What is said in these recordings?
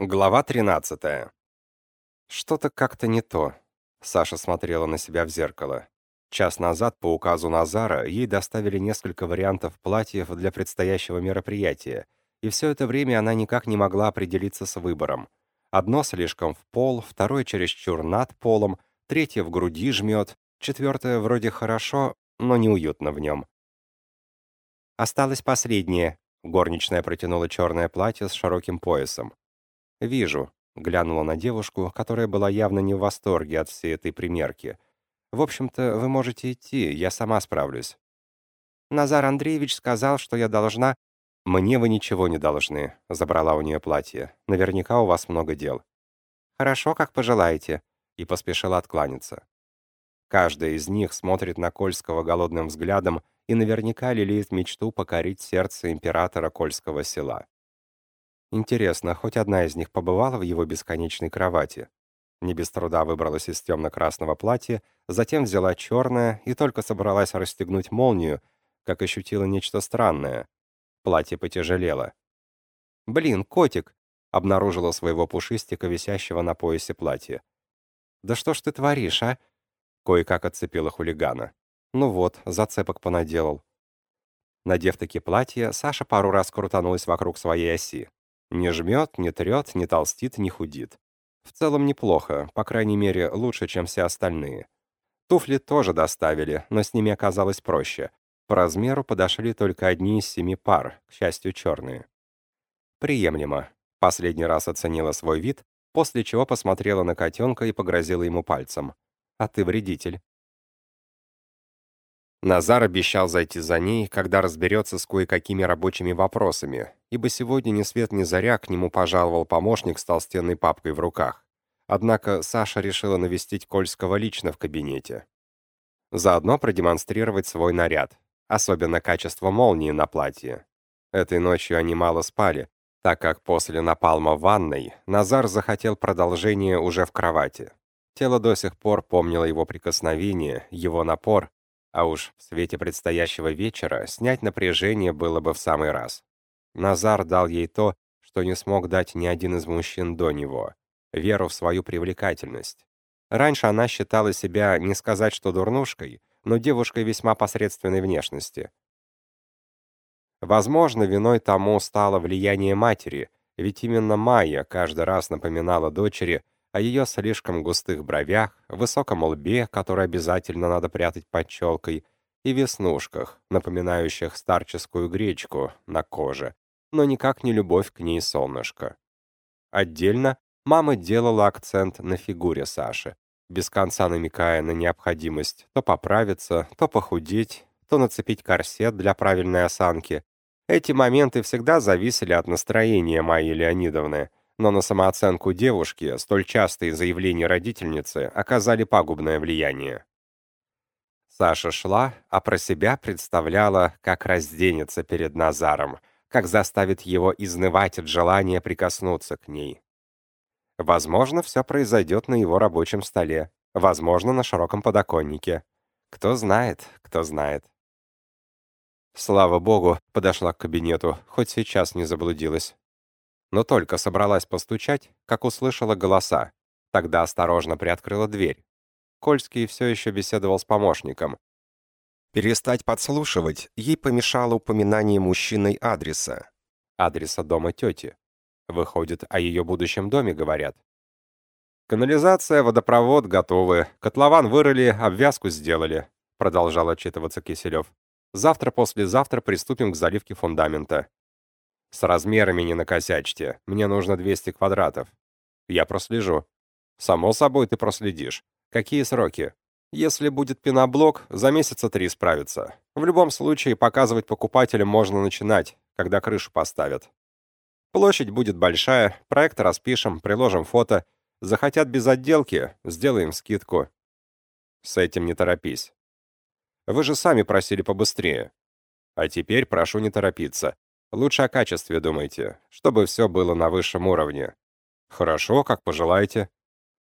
Глава 13. Что-то как-то не то. Саша смотрела на себя в зеркало. Час назад по указу Назара ей доставили несколько вариантов платьев для предстоящего мероприятия, и все это время она никак не могла определиться с выбором. Одно слишком в пол, второе чересчур над полом, третье в груди жмет, четвертое вроде хорошо, но неуютно в нем. Осталось последнее. Горничная протянула черное платье с широким поясом. «Вижу», — глянула на девушку, которая была явно не в восторге от всей этой примерки. «В общем-то, вы можете идти, я сама справлюсь». «Назар Андреевич сказал, что я должна...» «Мне вы ничего не должны», — забрала у нее платье. «Наверняка у вас много дел». «Хорошо, как пожелаете», — и поспешила откланяться. Каждая из них смотрит на Кольского голодным взглядом и наверняка лелеет мечту покорить сердце императора Кольского села. Интересно, хоть одна из них побывала в его бесконечной кровати? Не без труда выбралась из темно-красного платья, затем взяла черное и только собралась расстегнуть молнию, как ощутила нечто странное. Платье потяжелело. «Блин, котик!» — обнаружила своего пушистика, висящего на поясе платья. «Да что ж ты творишь, а?» Кое-как отцепила хулигана. «Ну вот, зацепок понаделал». Надев таки платье, Саша пару раз крутанулась вокруг своей оси. Не жмет, не трет, не толстит, не худит. В целом неплохо, по крайней мере, лучше, чем все остальные. Туфли тоже доставили, но с ними оказалось проще. По размеру подошли только одни из семи пар, к счастью, черные. Приемлемо. Последний раз оценила свой вид, после чего посмотрела на котенка и погрозила ему пальцем. «А ты вредитель». Назар обещал зайти за ней, когда разберется с кое-какими рабочими вопросами, ибо сегодня ни свет ни заря к нему пожаловал помощник с толстенной папкой в руках. Однако Саша решила навестить Кольского лично в кабинете. Заодно продемонстрировать свой наряд, особенно качество молнии на платье. Этой ночью они мало спали, так как после напалма в ванной Назар захотел продолжения уже в кровати. Тело до сих пор помнило его прикосновение, его напор, а уж в свете предстоящего вечера снять напряжение было бы в самый раз. Назар дал ей то, что не смог дать ни один из мужчин до него — веру в свою привлекательность. Раньше она считала себя, не сказать что дурнушкой, но девушкой весьма посредственной внешности. Возможно, виной тому стало влияние матери, ведь именно Майя каждый раз напоминала дочери — о ее слишком густых бровях, высоком лбе, который обязательно надо прятать под челкой, и веснушках, напоминающих старческую гречку на коже, но никак не любовь к ней солнышко. Отдельно мама делала акцент на фигуре Саши, без конца намекая на необходимость то поправиться, то похудеть, то нацепить корсет для правильной осанки. Эти моменты всегда зависели от настроения Майи Леонидовны, но на самооценку девушки столь частые заявления родительницы оказали пагубное влияние. Саша шла, а про себя представляла, как разденется перед Назаром, как заставит его изнывать от желания прикоснуться к ней. Возможно, все произойдет на его рабочем столе, возможно, на широком подоконнике. Кто знает, кто знает. Слава богу, подошла к кабинету, хоть сейчас не заблудилась но только собралась постучать, как услышала голоса. Тогда осторожно приоткрыла дверь. Кольский все еще беседовал с помощником. Перестать подслушивать ей помешало упоминание мужчиной адреса. Адреса дома тети. Выходит, о ее будущем доме говорят. «Канализация, водопровод готовы, котлован вырыли, обвязку сделали», продолжал отчитываться Киселев. «Завтра-послезавтра приступим к заливке фундамента. С размерами не накосячьте. Мне нужно 200 квадратов. Я прослежу. Само собой ты проследишь. Какие сроки? Если будет пеноблок, за месяца три справится. В любом случае, показывать покупателям можно начинать, когда крышу поставят. Площадь будет большая, проект распишем, приложим фото. Захотят без отделки, сделаем скидку. С этим не торопись. Вы же сами просили побыстрее. А теперь прошу не торопиться. Лучше о качестве думайте, чтобы все было на высшем уровне. Хорошо, как пожелаете.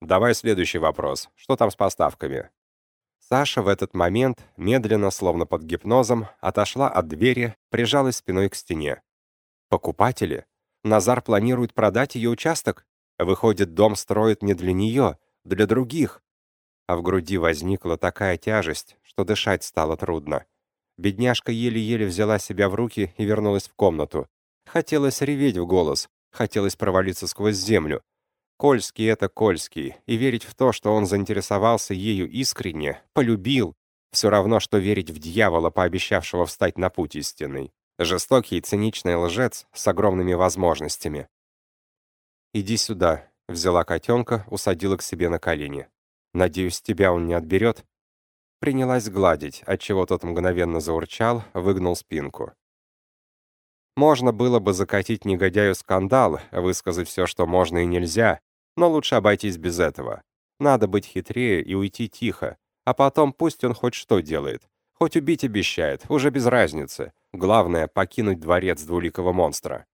Давай следующий вопрос. Что там с поставками? Саша в этот момент, медленно, словно под гипнозом, отошла от двери, прижалась спиной к стене. Покупатели? Назар планирует продать ее участок. Выходит, дом строит не для нее, для других. А в груди возникла такая тяжесть, что дышать стало трудно. Бедняжка еле-еле взяла себя в руки и вернулась в комнату. Хотелось реветь в голос, хотелось провалиться сквозь землю. Кольский — это Кольский, и верить в то, что он заинтересовался ею искренне, полюбил, все равно, что верить в дьявола, пообещавшего встать на путь истинный. Жестокий и циничный лжец с огромными возможностями. «Иди сюда», — взяла котенка, усадила к себе на колени. «Надеюсь, тебя он не отберет?» Принялась гладить, отчего тот мгновенно заурчал, выгнул спинку. Можно было бы закатить негодяю скандал, высказать все, что можно и нельзя, но лучше обойтись без этого. Надо быть хитрее и уйти тихо, а потом пусть он хоть что делает. Хоть убить обещает, уже без разницы. Главное — покинуть дворец двуликого монстра.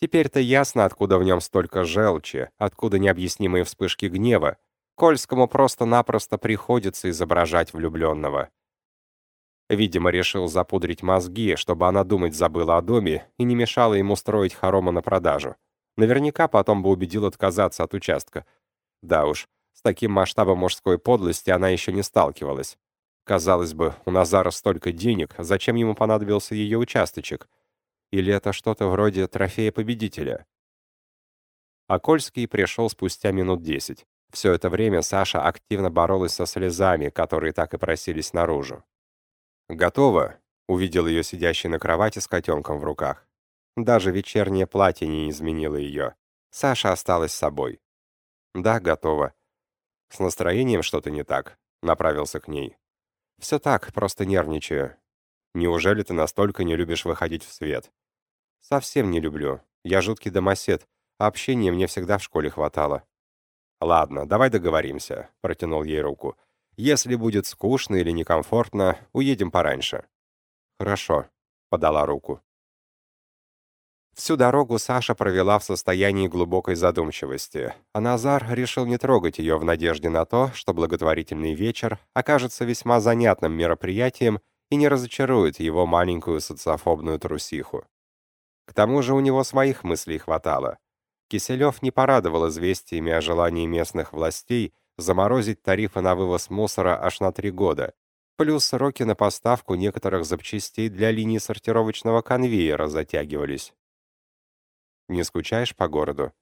Теперь-то ясно, откуда в нем столько желчи, откуда необъяснимые вспышки гнева. Кольскому просто-напросто приходится изображать влюбленного. Видимо, решил запудрить мозги, чтобы она думать забыла о доме и не мешала ему строить хорома на продажу. Наверняка потом бы убедил отказаться от участка. Да уж, с таким масштабом мужской подлости она еще не сталкивалась. Казалось бы, у Назара столько денег, зачем ему понадобился ее участочек? Или это что-то вроде трофея победителя? Окольский пришел спустя минут десять. Все это время Саша активно боролась со слезами, которые так и просились наружу. «Готово», — увидел ее сидящей на кровати с котенком в руках. Даже вечернее платье не изменило ее. Саша осталась собой. «Да, готово». «С настроением что-то не так», — направился к ней. «Все так, просто нервничаю. Неужели ты настолько не любишь выходить в свет?» «Совсем не люблю. Я жуткий домосед, общения мне всегда в школе хватало». «Ладно, давай договоримся», — протянул ей руку. Если будет скучно или некомфортно, уедем пораньше». «Хорошо», — подала руку. Всю дорогу Саша провела в состоянии глубокой задумчивости, а Назар решил не трогать ее в надежде на то, что благотворительный вечер окажется весьма занятным мероприятием и не разочарует его маленькую социофобную трусиху. К тому же у него своих мыслей хватало. Киселев не порадовал известиями о желании местных властей заморозить тарифы на вывоз мусора аж на три года, плюс сроки на поставку некоторых запчастей для линии сортировочного конвейера затягивались. «Не скучаешь по городу?»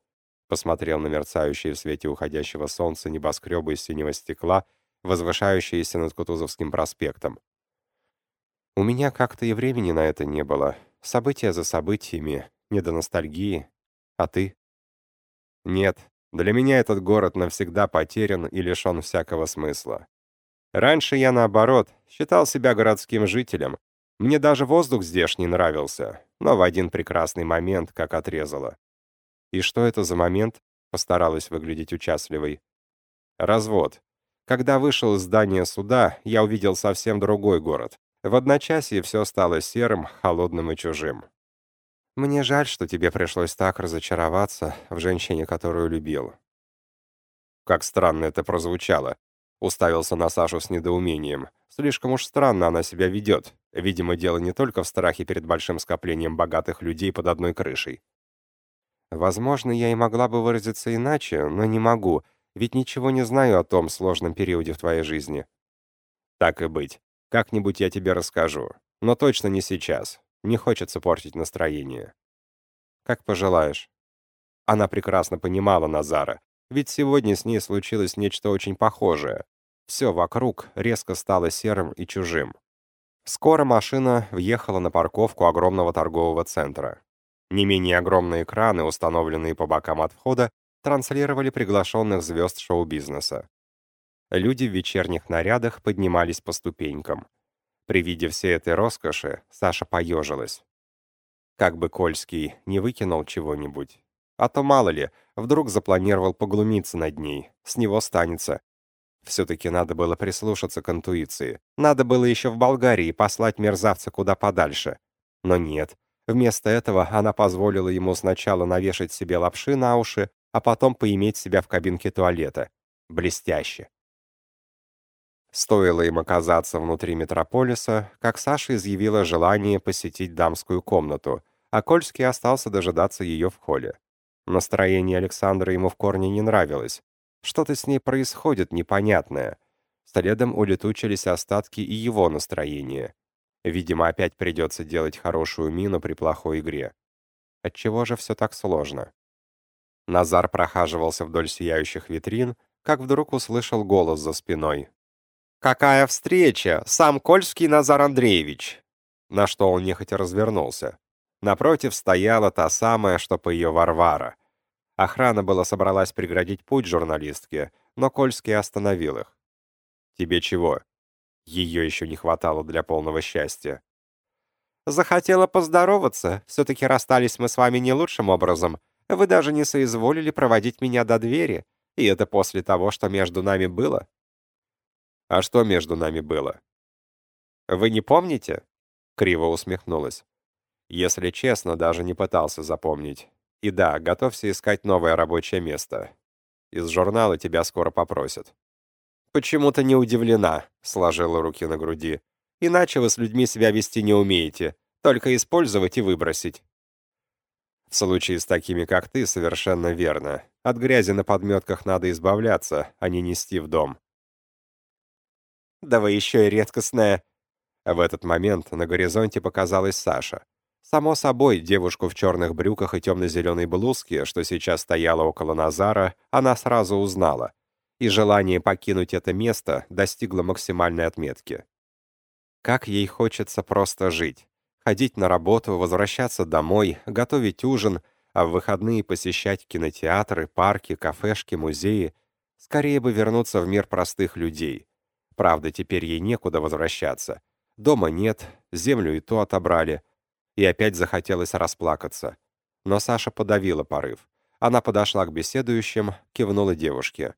Посмотрел на мерцающие в свете уходящего солнца небоскребы из синего стекла, возвышающиеся над Кутузовским проспектом. «У меня как-то и времени на это не было. События за событиями, не до ностальгии. А ты?» «Нет, для меня этот город навсегда потерян и лишен всякого смысла. Раньше я, наоборот, считал себя городским жителем. Мне даже воздух здешний нравился, но в один прекрасный момент как отрезало. И что это за момент? Постаралась выглядеть участливой. Развод. Когда вышел из здания суда, я увидел совсем другой город. В одночасье все стало серым, холодным и чужим. Мне жаль, что тебе пришлось так разочароваться в женщине, которую любил. Как странно это прозвучало. Уставился на Сашу с недоумением. Слишком уж странно она себя ведет. Видимо, дело не только в страхе перед большим скоплением богатых людей под одной крышей. Возможно, я и могла бы выразиться иначе, но не могу, ведь ничего не знаю о том сложном периоде в твоей жизни. Так и быть. Как-нибудь я тебе расскажу. Но точно не сейчас. Не хочется портить настроение. Как пожелаешь. Она прекрасно понимала Назара, ведь сегодня с ней случилось нечто очень похожее. Все вокруг резко стало серым и чужим. Скоро машина въехала на парковку огромного торгового центра. Не менее огромные экраны, установленные по бокам от входа, транслировали приглашенных звезд шоу-бизнеса. Люди в вечерних нарядах поднимались по ступенькам. При виде всей этой роскоши Саша поежилась. Как бы Кольский не выкинул чего-нибудь. А то, мало ли, вдруг запланировал поглумиться над ней. С него станется. Все-таки надо было прислушаться к интуиции. Надо было еще в Болгарии послать мерзавца куда подальше. Но нет. Вместо этого она позволила ему сначала навешать себе лапши на уши, а потом поиметь себя в кабинке туалета. Блестяще. Стоило им оказаться внутри метрополиса, как Саша изъявила желание посетить дамскую комнату, а Кольский остался дожидаться ее в холле. Настроение Александра ему в корне не нравилось. Что-то с ней происходит непонятное. Следом улетучились остатки и его настроения. Видимо, опять придется делать хорошую мину при плохой игре. Отчего же все так сложно? Назар прохаживался вдоль сияющих витрин, как вдруг услышал голос за спиной. «Какая встреча! Сам Кольский Назар Андреевич!» На что он нехотя развернулся. Напротив стояла та самая, что по ее Варвара. Охрана была собралась преградить путь журналистке, но Кольский остановил их. «Тебе чего?» Ее еще не хватало для полного счастья. «Захотела поздороваться. Все-таки расстались мы с вами не лучшим образом. Вы даже не соизволили проводить меня до двери. И это после того, что между нами было». «А что между нами было?» «Вы не помните?» Криво усмехнулась. «Если честно, даже не пытался запомнить. И да, готовься искать новое рабочее место. Из журнала тебя скоро попросят». «Почему-то не удивлена», — сложила руки на груди. «Иначе вы с людьми себя вести не умеете. Только использовать и выбросить». В случае с такими, как ты, совершенно верно. От грязи на подметках надо избавляться, а не нести в дом. Да вы еще и редкостная. В этот момент на горизонте показалась Саша. Само собой, девушку в черных брюках и темно-зеленой блузке, что сейчас стояла около Назара, она сразу узнала. И желание покинуть это место достигло максимальной отметки. Как ей хочется просто жить. Ходить на работу, возвращаться домой, готовить ужин, а в выходные посещать кинотеатры, парки, кафешки, музеи. Скорее бы вернуться в мир простых людей. Правда, теперь ей некуда возвращаться. Дома нет, землю и то отобрали. И опять захотелось расплакаться. Но Саша подавила порыв. Она подошла к беседующим, кивнула девушке.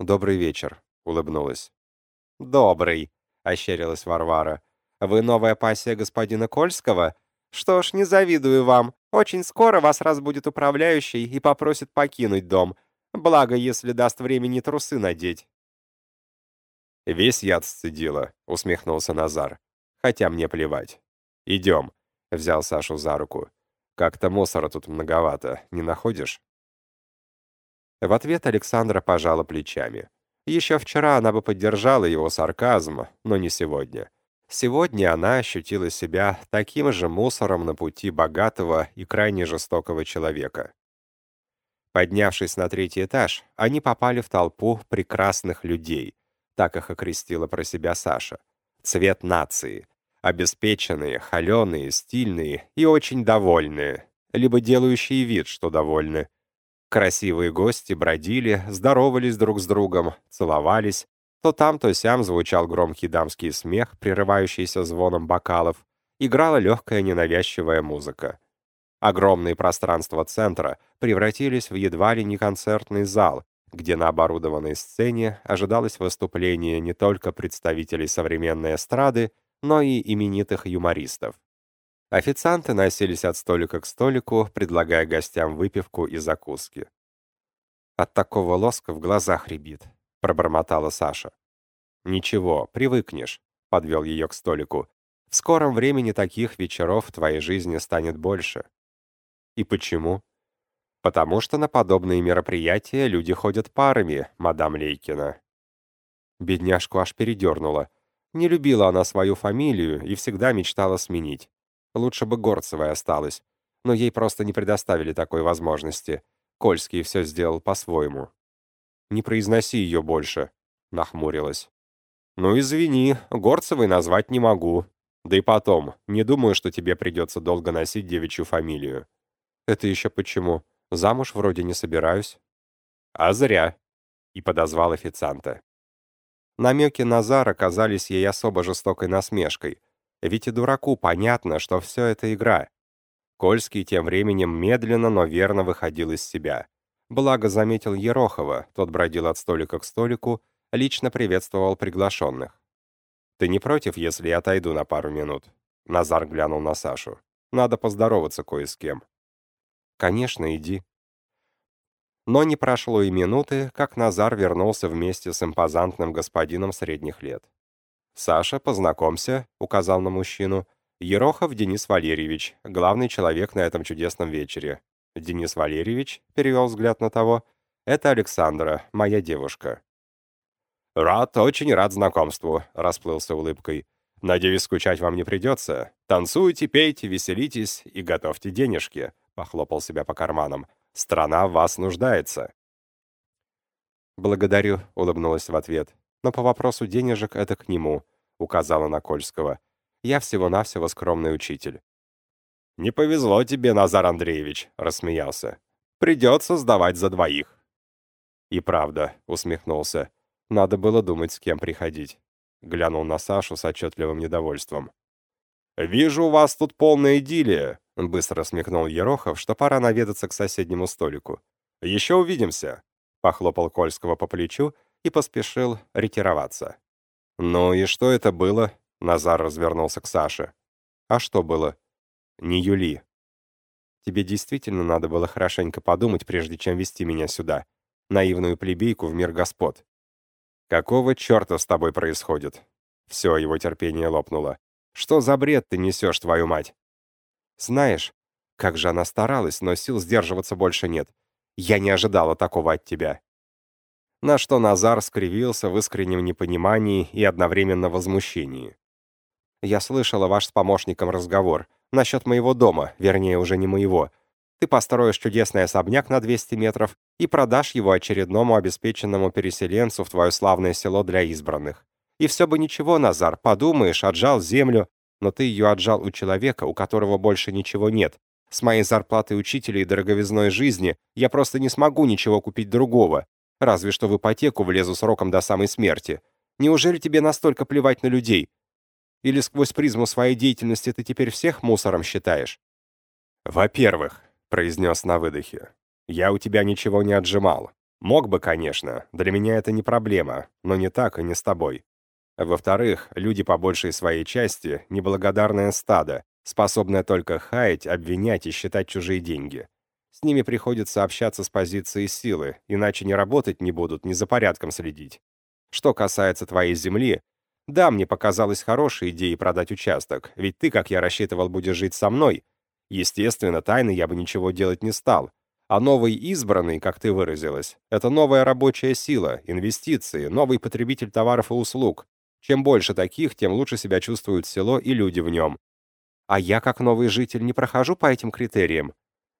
«Добрый вечер», — улыбнулась. «Добрый», — ощерилась Варвара. «Вы новая пассия господина Кольского? Что ж, не завидую вам. Очень скоро вас разбудит управляющий и попросит покинуть дом. Благо, если даст времени трусы надеть». «Весь яд сцедила», — усмехнулся Назар хотя мне плевать. «Идем», — взял Сашу за руку. «Как-то мусора тут многовато, не находишь?» В ответ Александра пожала плечами. Еще вчера она бы поддержала его сарказм, но не сегодня. Сегодня она ощутила себя таким же мусором на пути богатого и крайне жестокого человека. Поднявшись на третий этаж, они попали в толпу прекрасных людей, так их окрестила про себя Саша. Цвет нации, обеспеченные, холеные, стильные и очень довольные, либо делающие вид, что довольны. Красивые гости бродили, здоровались друг с другом, целовались. То там, то сям звучал громкий дамский смех, прерывающийся звоном бокалов. Играла легкая ненавязчивая музыка. Огромные пространства центра превратились в едва ли не концертный зал, где на оборудованной сцене ожидалось выступление не только представителей современной эстрады, но и именитых юмористов. Официанты носились от столика к столику, предлагая гостям выпивку и закуски. «От такого лоска в глазах рябит», — пробормотала Саша. «Ничего, привыкнешь», — подвел ее к столику. «В скором времени таких вечеров в твоей жизни станет больше». «И почему?» «Потому что на подобные мероприятия люди ходят парами, мадам Лейкина». Бедняжку аж передернула. Не любила она свою фамилию и всегда мечтала сменить. Лучше бы Горцевой осталась, но ей просто не предоставили такой возможности. Кольский все сделал по-своему. «Не произноси ее больше», — нахмурилась. «Ну, извини, Горцевой назвать не могу. Да и потом, не думаю, что тебе придется долго носить девичью фамилию». «Это еще почему? Замуж вроде не собираюсь». «А зря», — и подозвал официанта. Намеки Назара казались ей особо жестокой насмешкой. Ведь и дураку понятно, что все это игра. Кольский тем временем медленно, но верно выходил из себя. Благо заметил Ерохова, тот бродил от столика к столику, лично приветствовал приглашенных. «Ты не против, если я отойду на пару минут?» Назар глянул на Сашу. «Надо поздороваться кое с кем». «Конечно, иди», но не прошло и минуты, как Назар вернулся вместе с импозантным господином средних лет. «Саша, познакомься», — указал на мужчину. Ерохов Денис Валерьевич, главный человек на этом чудесном вечере. Денис Валерьевич, перевел взгляд на того, это Александра, моя девушка. «Рад, очень рад знакомству», — расплылся улыбкой. «Надеюсь, скучать вам не придется. Танцуйте, пейте, веселитесь и готовьте денежки», — похлопал себя по карманам. «Страна вас нуждается». «Благодарю», — улыбнулась в ответ. «Но по вопросу денежек это к нему», — указала на Кольского. «Я всего-навсего скромный учитель». «Не повезло тебе, Назар Андреевич», — рассмеялся. «Придется сдавать за двоих». «И правда», — усмехнулся. «Надо было думать, с кем приходить». Глянул на Сашу с отчетливым недовольством. «Вижу, у вас тут полная идиллия», — быстро смехнул Ерохов, что пора наведаться к соседнему столику. «Еще увидимся», — похлопал Кольского по плечу и поспешил ретироваться. «Ну и что это было?» — Назар развернулся к Саше. «А что было?» «Не Юли. Тебе действительно надо было хорошенько подумать, прежде чем вести меня сюда, наивную плебейку в мир господ. Какого черта с тобой происходит?» Все, его терпение лопнуло. Что за бред ты несешь, твою мать? Знаешь, как же она старалась, но сил сдерживаться больше нет. Я не ожидала такого от тебя. На что Назар скривился в искреннем непонимании и одновременно возмущении. Я слышала ваш с помощником разговор насчет моего дома, вернее, уже не моего. Ты построишь чудесный особняк на 200 метров и продашь его очередному обеспеченному переселенцу в твое славное село для избранных. И все бы ничего, Назар, подумаешь, отжал землю, но ты ее отжал у человека, у которого больше ничего нет. С моей зарплатой учителя и дороговизной жизни я просто не смогу ничего купить другого, разве что в ипотеку влезу сроком до самой смерти. Неужели тебе настолько плевать на людей? Или сквозь призму своей деятельности ты теперь всех мусором считаешь? Во-первых, произнес на выдохе, я у тебя ничего не отжимал. Мог бы, конечно, для меня это не проблема, но не так и не с тобой. Во-вторых, люди по большей своей части — неблагодарное стадо, способное только хаять, обвинять и считать чужие деньги. С ними приходится общаться с позиции силы, иначе не работать не будут, ни за порядком следить. Что касается твоей земли, да, мне показалось хорошей идеей продать участок, ведь ты, как я рассчитывал, будешь жить со мной. Естественно, тайны я бы ничего делать не стал. А новый избранный, как ты выразилась, это новая рабочая сила, инвестиции, новый потребитель товаров и услуг. Чем больше таких, тем лучше себя чувствует село и люди в нем. А я, как новый житель, не прохожу по этим критериям.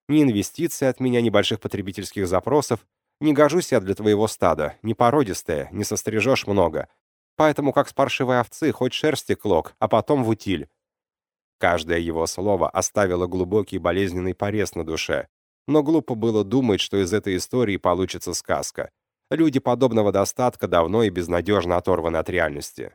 Ни инвестиций от меня, ни больших потребительских запросов. Не гожусь я для твоего стада, не породистая, не сострижешь много. Поэтому, как с паршивой овцы, хоть шерсти клок, а потом в утиль. Каждое его слово оставило глубокий болезненный порез на душе. Но глупо было думать, что из этой истории получится сказка. Люди подобного достатка давно и безнадежно оторваны от реальности.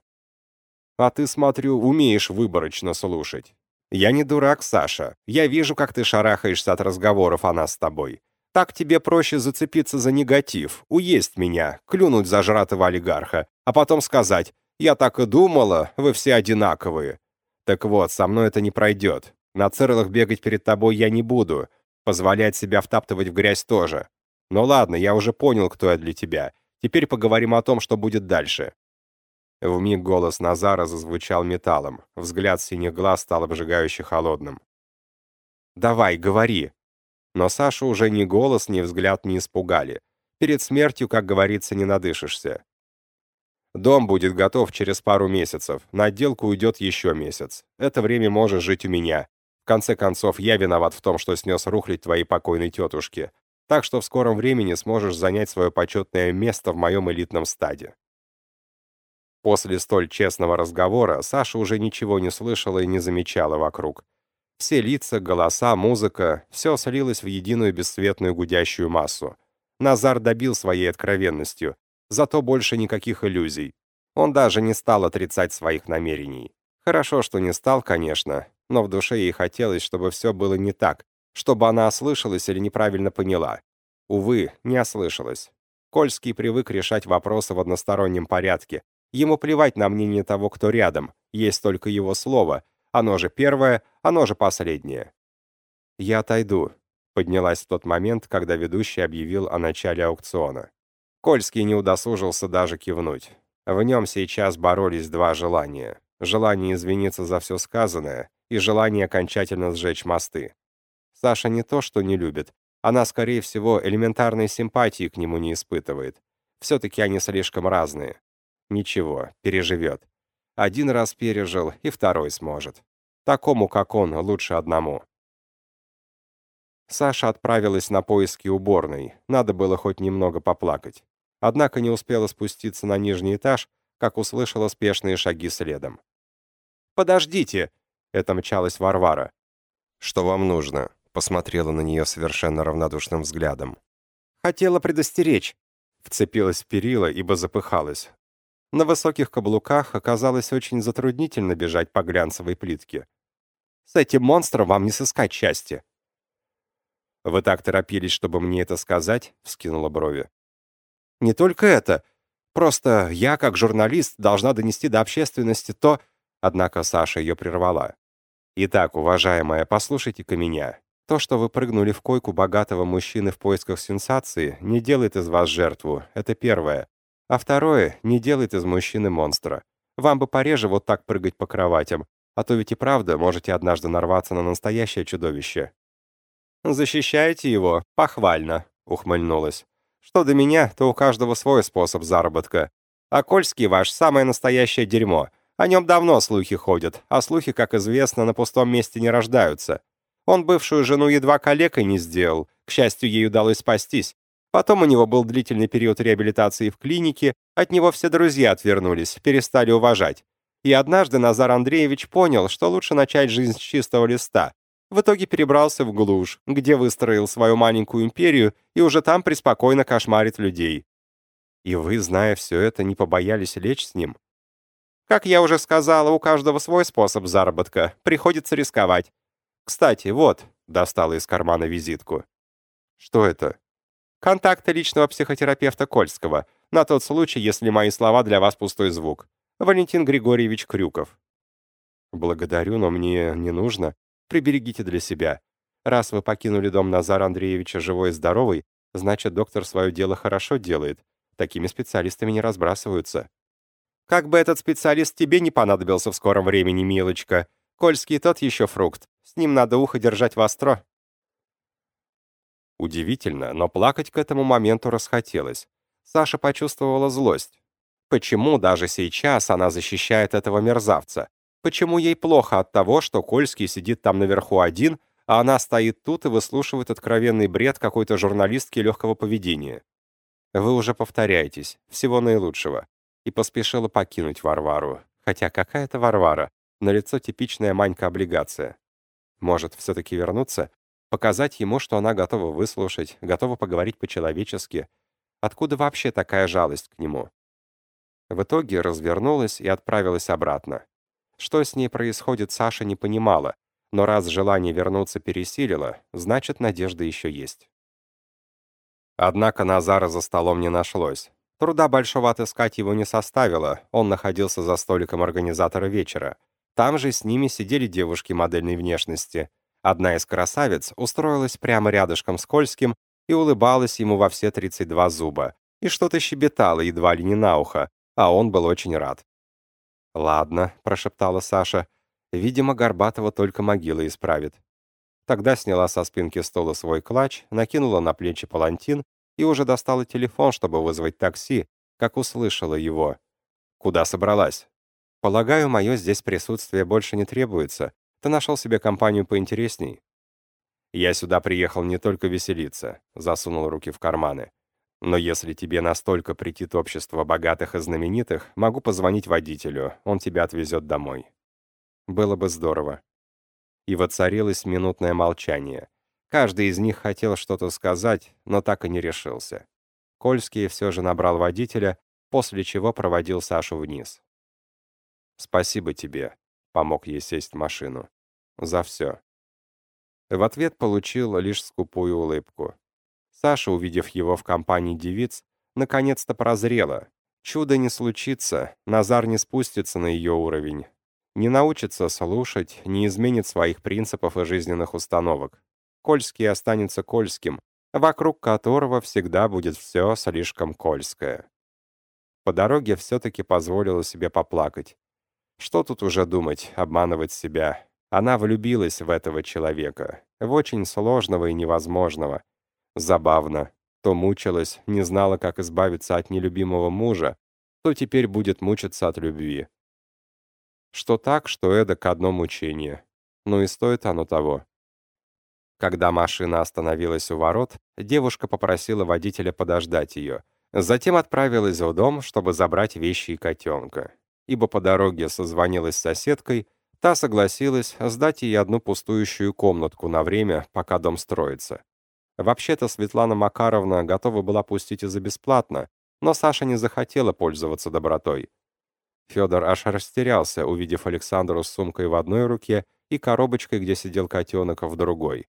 А ты, смотрю, умеешь выборочно слушать. Я не дурак, Саша. Я вижу, как ты шарахаешься от разговоров о нас с тобой. Так тебе проще зацепиться за негатив, уесть меня, клюнуть зажратого олигарха, а потом сказать «Я так и думала, вы все одинаковые». Так вот, со мной это не пройдет. На цирлах бегать перед тобой я не буду. Позволять себя втаптывать в грязь тоже. Ну ладно, я уже понял, кто я для тебя. Теперь поговорим о том, что будет дальше». Вмиг голос Назара зазвучал металлом. Взгляд синих глаз стал обжигающе холодным. «Давай, говори». Но Сашу уже ни голос, ни взгляд не испугали. Перед смертью, как говорится, не надышишься. Дом будет готов через пару месяцев. На отделку уйдет еще месяц. Это время можешь жить у меня. В конце концов, я виноват в том, что снес рухлить твоей покойной тетушки так что в скором времени сможешь занять свое почетное место в моем элитном стаде. После столь честного разговора Саша уже ничего не слышала и не замечала вокруг. Все лица, голоса, музыка — все слилось в единую бесцветную гудящую массу. Назар добил своей откровенностью, зато больше никаких иллюзий. Он даже не стал отрицать своих намерений. Хорошо, что не стал, конечно, но в душе ей хотелось, чтобы все было не так, чтобы она ослышалась или неправильно поняла. Увы, не ослышалась. Кольский привык решать вопросы в одностороннем порядке. Ему плевать на мнение того, кто рядом, есть только его слово. Оно же первое, оно же последнее. «Я отойду», — поднялась в тот момент, когда ведущий объявил о начале аукциона. Кольский не удосужился даже кивнуть. В нем сейчас боролись два желания. Желание извиниться за все сказанное и желание окончательно сжечь мосты. Саша не то, что не любит. Она, скорее всего, элементарной симпатии к нему не испытывает. Все-таки они слишком разные. Ничего, переживет. Один раз пережил, и второй сможет. Такому, как он, лучше одному. Саша отправилась на поиски уборной. Надо было хоть немного поплакать. Однако не успела спуститься на нижний этаж, как услышала спешные шаги следом. «Подождите!» — это мчалась Варвара. «Что вам нужно?» Посмотрела на нее совершенно равнодушным взглядом. «Хотела предостеречь», — вцепилась в перила, ибо запыхалась. На высоких каблуках оказалось очень затруднительно бежать по глянцевой плитке. «С этим монстром вам не сыскать счастья». «Вы так торопились, чтобы мне это сказать?» — вскинула брови. «Не только это. Просто я, как журналист, должна донести до общественности то...» Однако Саша ее прервала. «Итак, уважаемая, послушайте-ка меня. То, что вы прыгнули в койку богатого мужчины в поисках сенсации, не делает из вас жертву, это первое. А второе, не делает из мужчины монстра. Вам бы пореже вот так прыгать по кроватям, а то ведь и правда можете однажды нарваться на настоящее чудовище. «Защищаете его? Похвально», — ухмыльнулась. «Что до меня, то у каждого свой способ заработка. А Кольский ваш самое настоящее дерьмо. О нем давно слухи ходят, а слухи, как известно, на пустом месте не рождаются. Он бывшую жену едва калекой не сделал, к счастью, ей удалось спастись. Потом у него был длительный период реабилитации в клинике, от него все друзья отвернулись, перестали уважать. И однажды Назар Андреевич понял, что лучше начать жизнь с чистого листа. В итоге перебрался в глушь, где выстроил свою маленькую империю и уже там преспокойно кошмарит людей. И вы, зная все это, не побоялись лечь с ним? Как я уже сказала, у каждого свой способ заработка, приходится рисковать. Кстати, вот, достала из кармана визитку. Что это? Контакты личного психотерапевта Кольского, на тот случай, если мои слова для вас пустой звук. Валентин Григорьевич Крюков. Благодарю, но мне не нужно. Приберегите для себя. Раз вы покинули дом Назара Андреевича живой и здоровый, значит, доктор свое дело хорошо делает. Такими специалистами не разбрасываются. Как бы этот специалист тебе не понадобился в скором времени, милочка. Кольский тот еще фрукт. С ним надо ухо держать востро. Удивительно, но плакать к этому моменту расхотелось. Саша почувствовала злость. Почему даже сейчас она защищает этого мерзавца? Почему ей плохо от того, что Кольский сидит там наверху один, а она стоит тут и выслушивает откровенный бред какой-то журналистки легкого поведения? Вы уже повторяетесь. Всего наилучшего. И поспешила покинуть Варвару. Хотя какая-то Варвара. На лицо типичная Манька-облигация. Может, все-таки вернуться? Показать ему, что она готова выслушать, готова поговорить по-человечески. Откуда вообще такая жалость к нему? В итоге развернулась и отправилась обратно. Что с ней происходит, Саша не понимала, но раз желание вернуться пересилило, значит, надежда еще есть. Однако Назара за столом не нашлось. Труда большого отыскать его не составило, он находился за столиком организатора вечера — там же с ними сидели девушки модельной внешности. Одна из красавиц устроилась прямо рядышком с Кольским и улыбалась ему во все 32 зуба, и что-то щебетала едва ли не на ухо, а он был очень рад. «Ладно», — прошептала Саша, — «видимо, Горбатова только могила исправит». Тогда сняла со спинки стола свой клатч, накинула на плечи палантин и уже достала телефон, чтобы вызвать такси, как услышала его. «Куда собралась?» Полагаю, мое здесь присутствие больше не требуется. Ты нашел себе компанию поинтересней. Я сюда приехал не только веселиться, засунул руки в карманы. Но если тебе настолько претит общество богатых и знаменитых, могу позвонить водителю, он тебя отвезет домой. Было бы здорово. И воцарилось минутное молчание. Каждый из них хотел что-то сказать, но так и не решился. Кольский все же набрал водителя, после чего проводил Сашу вниз. «Спасибо тебе», — помог ей сесть в машину. «За все». В ответ получил лишь скупую улыбку. Саша, увидев его в компании девиц, наконец-то прозрела. Чудо не случится, Назар не спустится на ее уровень. Не научится слушать, не изменит своих принципов и жизненных установок. Кольский останется Кольским, вокруг которого всегда будет все слишком Кольское. По дороге все-таки позволила себе поплакать. Что тут уже думать, обманывать себя? Она влюбилась в этого человека, в очень сложного и невозможного. Забавно. То мучилась, не знала, как избавиться от нелюбимого мужа, то теперь будет мучиться от любви. Что так, что эдак одно мучение. Ну и стоит оно того. Когда машина остановилась у ворот, девушка попросила водителя подождать ее. Затем отправилась в дом, чтобы забрать вещи и котенка. Ибо по дороге созвонилась с соседкой, та согласилась сдать ей одну пустующую комнатку на время, пока дом строится. Вообще-то Светлана Макаровна готова была пустить и за бесплатно, но Саша не захотела пользоваться добротой. Федор аж растерялся, увидев Александру с сумкой в одной руке и коробочкой, где сидел котенок, в другой.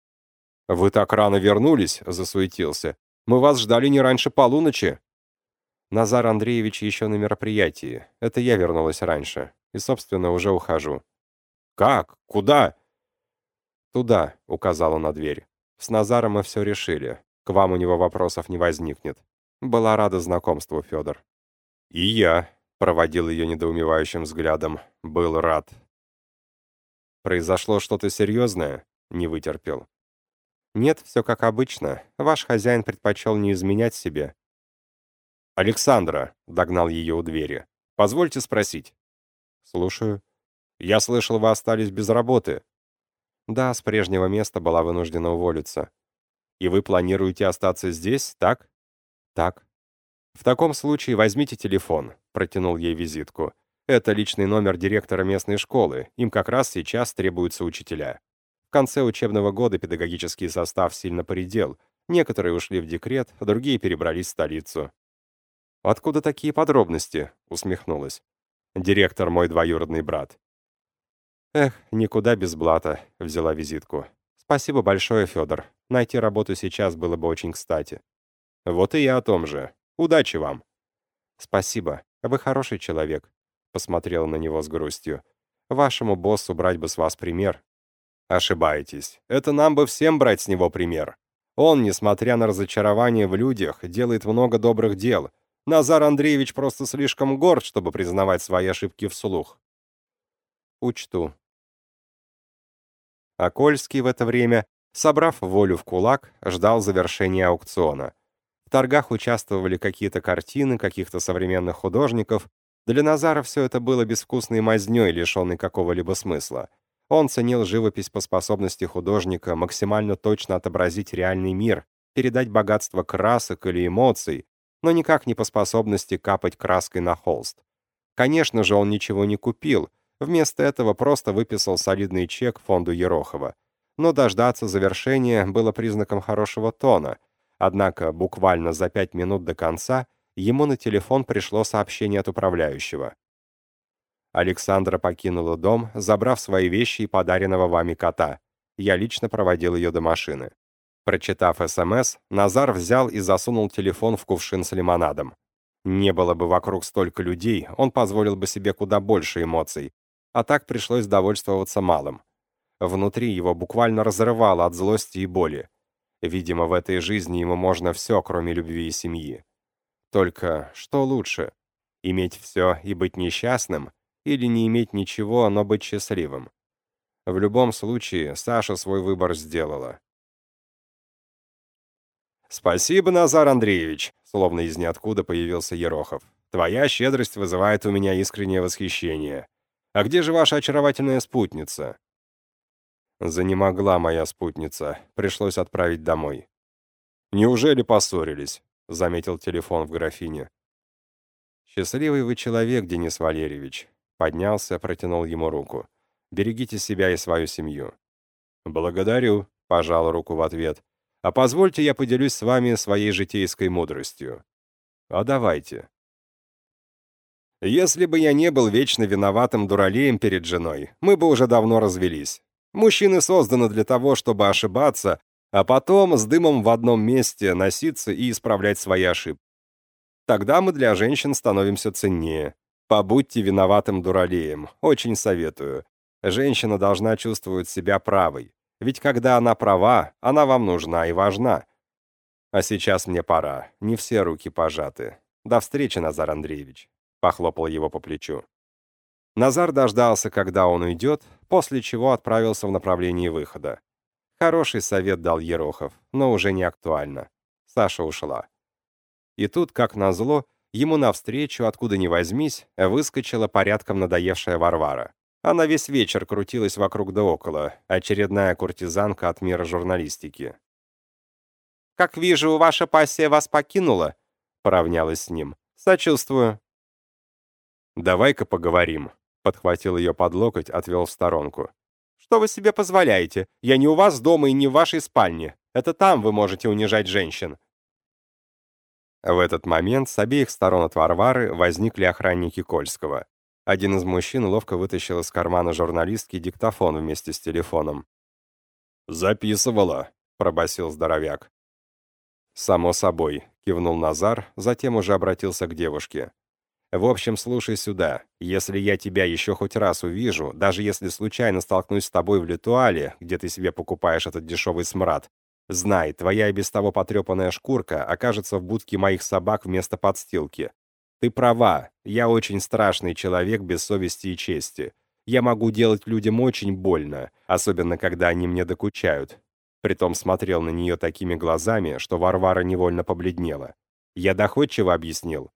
«Вы так рано вернулись?» — засуетился. «Мы вас ждали не раньше полуночи». Назар Андреевич еще на мероприятии. Это я вернулась раньше. И, собственно, уже ухожу. «Как? Куда?» «Туда», — указала на дверь. «С Назаром мы все решили. К вам у него вопросов не возникнет. Была рада знакомству, Федор». «И я», — проводил ее недоумевающим взглядом, — «был рад». «Произошло что-то серьезное?» — не вытерпел. «Нет, все как обычно. Ваш хозяин предпочел не изменять себе». «Александра», — догнал ее у двери, — «позвольте спросить». «Слушаю». «Я слышал, вы остались без работы». «Да, с прежнего места была вынуждена уволиться». «И вы планируете остаться здесь, так?» «Так». «В таком случае возьмите телефон», — протянул ей визитку. «Это личный номер директора местной школы. Им как раз сейчас требуются учителя». В конце учебного года педагогический состав сильно поредел. Некоторые ушли в декрет, другие перебрались в столицу. «Откуда такие подробности?» — усмехнулась. «Директор мой двоюродный брат». «Эх, никуда без блата», — взяла визитку. «Спасибо большое, Федор. Найти работу сейчас было бы очень кстати». «Вот и я о том же. Удачи вам». «Спасибо. Вы хороший человек», — посмотрела на него с грустью. «Вашему боссу брать бы с вас пример». Ошибаетесь. Это нам бы всем брать с него пример. Он, несмотря на разочарование в людях, делает много добрых дел. Назар Андреевич просто слишком горд, чтобы признавать свои ошибки вслух. Учту. А Кольский в это время, собрав волю в кулак, ждал завершения аукциона. В торгах участвовали какие-то картины каких-то современных художников. Для Назара все это было безвкусной мазнёй, лишенной какого-либо смысла. Он ценил живопись по способности художника максимально точно отобразить реальный мир, передать богатство красок или эмоций, но никак не по способности капать краской на холст. Конечно же, он ничего не купил, вместо этого просто выписал солидный чек фонду Ерохова. Но дождаться завершения было признаком хорошего тона, однако буквально за пять минут до конца ему на телефон пришло сообщение от управляющего. Александра покинула дом, забрав свои вещи и подаренного вами кота. Я лично проводил ее до машины. Прочитав СМС, Назар взял и засунул телефон в кувшин с лимонадом. Не было бы вокруг столько людей, он позволил бы себе куда больше эмоций. А так пришлось довольствоваться малым. Внутри его буквально разрывало от злости и боли. Видимо, в этой жизни ему можно все, кроме любви и семьи. Только что лучше? Иметь все и быть несчастным? или не иметь ничего, но быть счастливым. В любом случае, Саша свой выбор сделала. «Спасибо, Назар Андреевич!» Словно из ниоткуда появился Ерохов. «Твоя щедрость вызывает у меня искреннее восхищение. А где же ваша очаровательная спутница?» Занемогла моя спутница. Пришлось отправить домой. «Неужели поссорились?» — заметил телефон в графине. «Счастливый вы человек, Денис Валерьевич. Поднялся, протянул ему руку. «Берегите себя и свою семью». «Благодарю», — пожал руку в ответ. «А позвольте я поделюсь с вами своей житейской мудростью». «А давайте». «Если бы я не был вечно виноватым дуралеем перед женой, мы бы уже давно развелись. Мужчины созданы для того, чтобы ошибаться, а потом с дымом в одном месте носиться и исправлять свои ошибки. Тогда мы для женщин становимся ценнее. Побудьте виноватым дуралеем, очень советую. Женщина должна чувствовать себя правой. Ведь когда она права, она вам нужна и важна. А сейчас мне пора, не все руки пожаты. До встречи, Назар Андреевич. Похлопал его по плечу. Назар дождался, когда он уйдет, после чего отправился в направлении выхода. Хороший совет дал Ерохов, но уже не актуально. Саша ушла. И тут, как назло, ему навстречу, откуда ни возьмись, выскочила порядком надоевшая Варвара. Она весь вечер крутилась вокруг да около, очередная куртизанка от мира журналистики. «Как вижу, ваша пассия вас покинула», — поравнялась с ним. «Сочувствую». «Давай-ка поговорим», — подхватил ее под локоть, отвел в сторонку. «Что вы себе позволяете? Я не у вас дома и не в вашей спальне. Это там вы можете унижать женщин». В этот момент с обеих сторон от Варвары возникли охранники Кольского. Один из мужчин ловко вытащил из кармана журналистки диктофон вместе с телефоном. «Записывала», — пробасил здоровяк. «Само собой», — кивнул Назар, затем уже обратился к девушке. «В общем, слушай сюда. Если я тебя еще хоть раз увижу, даже если случайно столкнусь с тобой в Литуале, где ты себе покупаешь этот дешевый смрад, знай, твоя и без того потрепанная шкурка окажется в будке моих собак вместо подстилки. Ты права, я очень страшный человек без совести и чести. Я могу делать людям очень больно, особенно когда они мне докучают. Притом смотрел на нее такими глазами, что Варвара невольно побледнела. Я доходчиво объяснил.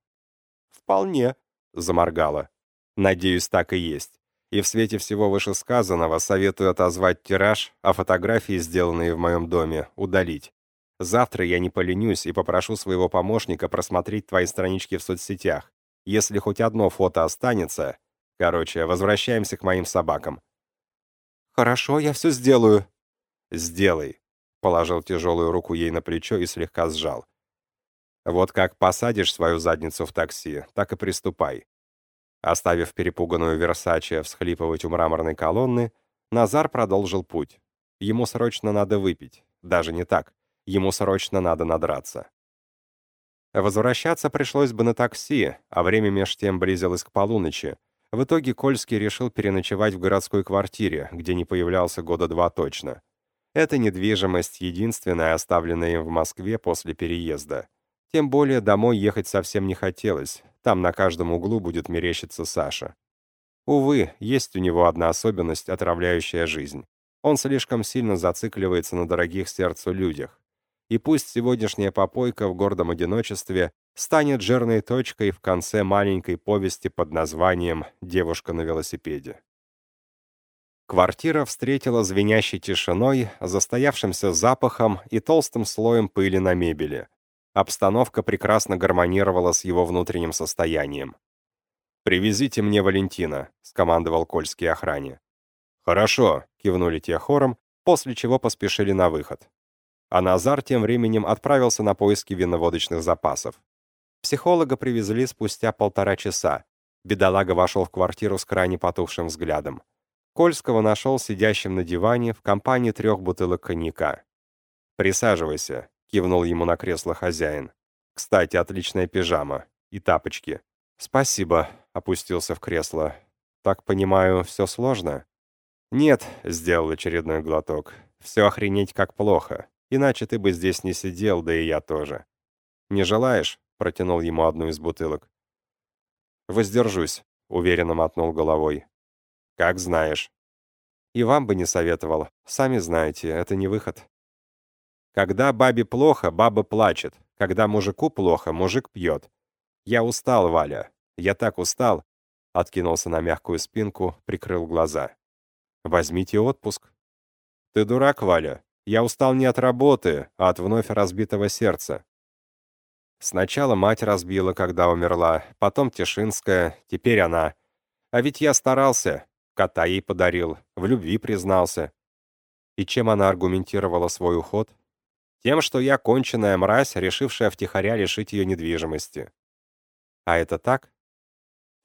«Вполне», — заморгала. «Надеюсь, так и есть. И в свете всего вышесказанного советую отозвать тираж, а фотографии, сделанные в моем доме, удалить. Завтра я не поленюсь и попрошу своего помощника просмотреть твои странички в соцсетях. Если хоть одно фото останется... Короче, возвращаемся к моим собакам». «Хорошо, я все сделаю». «Сделай», — положил тяжелую руку ей на плечо и слегка сжал. «Вот как посадишь свою задницу в такси, так и приступай». Оставив перепуганную Версаче всхлипывать у мраморной колонны, Назар продолжил путь. Ему срочно надо выпить. Даже не так. Ему срочно надо надраться. Возвращаться пришлось бы на такси, а время меж тем близилось к полуночи. В итоге Кольский решил переночевать в городской квартире, где не появлялся года два точно. Эта недвижимость единственная, оставленная им в Москве после переезда. Тем более домой ехать совсем не хотелось, там на каждом углу будет мерещиться Саша. Увы, есть у него одна особенность, отравляющая жизнь. Он слишком сильно зацикливается на дорогих сердцу людях и пусть сегодняшняя попойка в гордом одиночестве станет жирной точкой в конце маленькой повести под названием «Девушка на велосипеде». Квартира встретила звенящей тишиной, застоявшимся запахом и толстым слоем пыли на мебели. Обстановка прекрасно гармонировала с его внутренним состоянием. «Привезите мне Валентина», — скомандовал Кольский охране. «Хорошо», — кивнули те хором, после чего поспешили на выход а Назар тем временем отправился на поиски виноводочных запасов. Психолога привезли спустя полтора часа. Бедолага вошел в квартиру с крайне потухшим взглядом. Кольского нашел сидящим на диване в компании трех бутылок коньяка. «Присаживайся», — кивнул ему на кресло хозяин. «Кстати, отличная пижама. И тапочки». «Спасибо», — опустился в кресло. «Так понимаю, все сложно?» «Нет», — сделал очередной глоток. «Все охренеть как плохо. Иначе ты бы здесь не сидел, да и я тоже. Не желаешь?» — протянул ему одну из бутылок. «Воздержусь», — уверенно мотнул головой. «Как знаешь». «И вам бы не советовал. Сами знаете, это не выход». «Когда бабе плохо, баба плачет. Когда мужику плохо, мужик пьет. Я устал, Валя. Я так устал». Откинулся на мягкую спинку, прикрыл глаза. «Возьмите отпуск». «Ты дурак, Валя. Я устал не от работы, а от вновь разбитого сердца. Сначала мать разбила, когда умерла, потом Тишинская, теперь она. А ведь я старался, кота ей подарил, в любви признался. И чем она аргументировала свой уход? Тем, что я конченая мразь, решившая втихаря лишить ее недвижимости. А это так?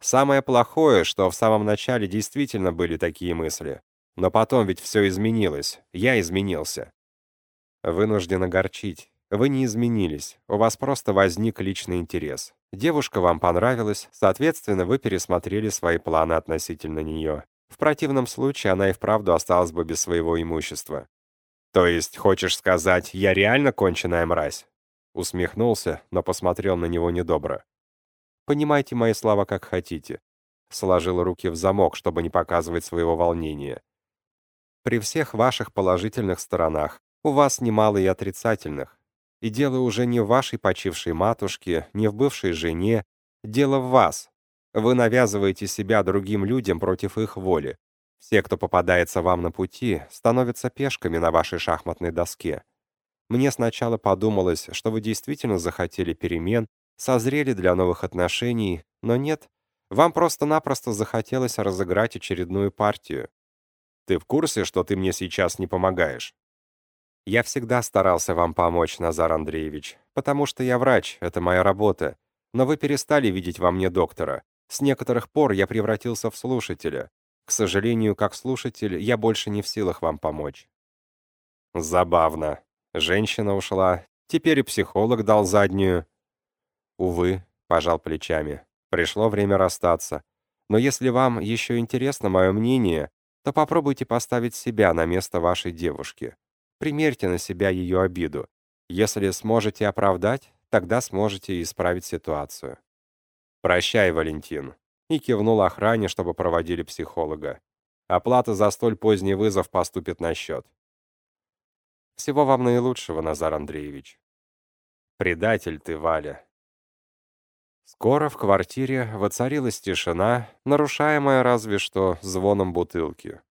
Самое плохое, что в самом начале действительно были такие мысли. Но потом ведь все изменилось. Я изменился. Вынужден огорчить. Вы не изменились. У вас просто возник личный интерес. Девушка вам понравилась, соответственно, вы пересмотрели свои планы относительно нее. В противном случае она и вправду осталась бы без своего имущества. То есть, хочешь сказать, я реально конченая мразь? Усмехнулся, но посмотрел на него недобро. Понимайте мои слова как хотите. сложила руки в замок, чтобы не показывать своего волнения. «При всех ваших положительных сторонах у вас немало и отрицательных. И дело уже не в вашей почившей матушке, не в бывшей жене, дело в вас. Вы навязываете себя другим людям против их воли. Все, кто попадается вам на пути, становятся пешками на вашей шахматной доске. Мне сначала подумалось, что вы действительно захотели перемен, созрели для новых отношений, но нет, вам просто-напросто захотелось разыграть очередную партию. Ты в курсе, что ты мне сейчас не помогаешь? Я всегда старался вам помочь, Назар Андреевич, потому что я врач, это моя работа. Но вы перестали видеть во мне доктора. С некоторых пор я превратился в слушателя. К сожалению, как слушатель, я больше не в силах вам помочь. Забавно. Женщина ушла. Теперь и психолог дал заднюю. Увы, пожал плечами. Пришло время расстаться. Но если вам еще интересно мое мнение, то попробуйте поставить себя на место вашей девушки. Примерьте на себя ее обиду. Если сможете оправдать, тогда сможете исправить ситуацию. «Прощай, Валентин», и кивнул охране, чтобы проводили психолога. Оплата за столь поздний вызов поступит на счет. Всего вам наилучшего, Назар Андреевич. Предатель ты, Валя. Скоро в квартире воцарилась тишина, нарушаемая разве что звоном бутылки.